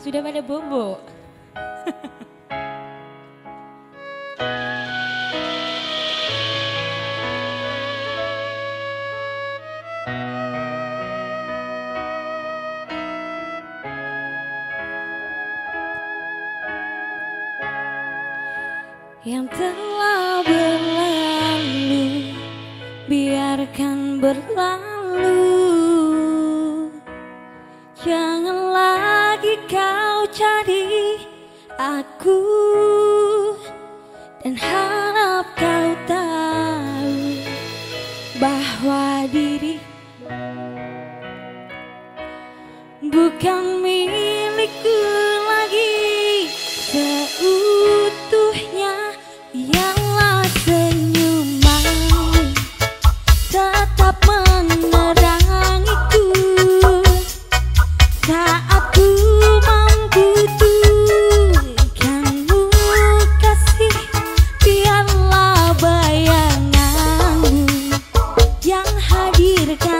Sudah pada bobo. Yang telah berlalu Biarkan berlalu Jangan lagi kau cari aku. Dan harap kau tahu Bahwa diri Bukan again.